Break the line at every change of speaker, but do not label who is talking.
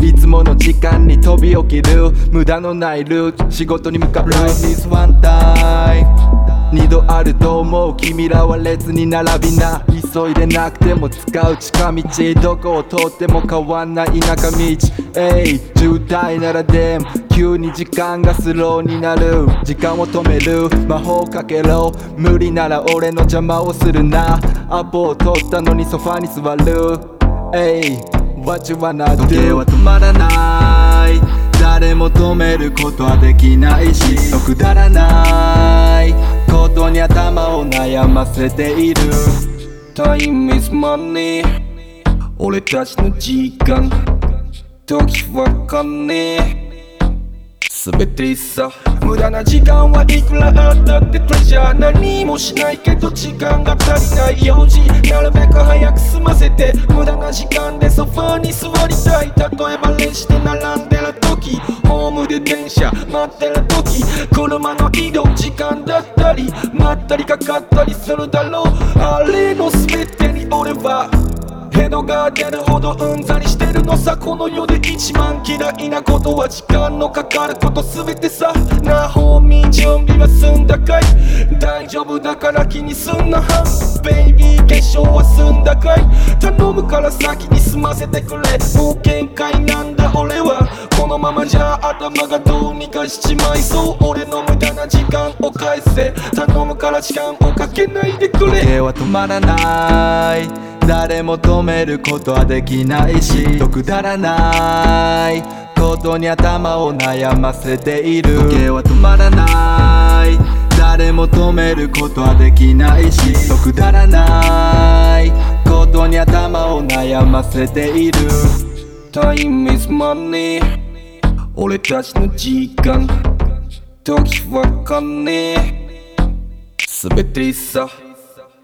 いつもの時間に飛び起きる無駄のないルート仕事に向かう Life is one time. 二度あると思う君らは列に並びな急いでなくても使う近道どこを通っても変わんない田舎道。えい渋滞ならでも急に時間がスローになる時間を止める。魔法かけろ。無理なら俺の邪魔をするな。アポを取ったのにソファに座るえい What you wanna do 時計は止まらない。誰も止めることはできないしくだらない。ことに頭を悩ませている。
Time is money 俺たちの時間。時は金。すべてさ。無駄な時間はいくらあったってトレジャー。何もしないけど時間が足りない。用事。なるべく早く済ませて無駄な時間でソファーに座りたい。例えばレジで並んでる時ホームで電車待ってる時車の移動時間だったり待ったりかかったりするだろう。あれの全てに俺はヘドが出るほどうんざりしてるのさ。この世で一番嫌いなことは時間のかかること全てさ。なホーミー準備は済んだかい？丈夫だから気にすんなはベイビー化粧は済んだかい？頼むから先に済ませてくれ。もう限界なんだ俺は。このままじゃ頭がどうにかしちまいそう。俺の無駄な時間を返せ。頼むから時間をかけないでく
時
れ。
計は止まらない。誰も止めることはできないし。くだらない。ことに頭を悩ませている。時計は止まらない誰も止めることはできないしくだらないことに頭を悩ませている。
Time is money 俺たちの時間。時は金。すべてさ。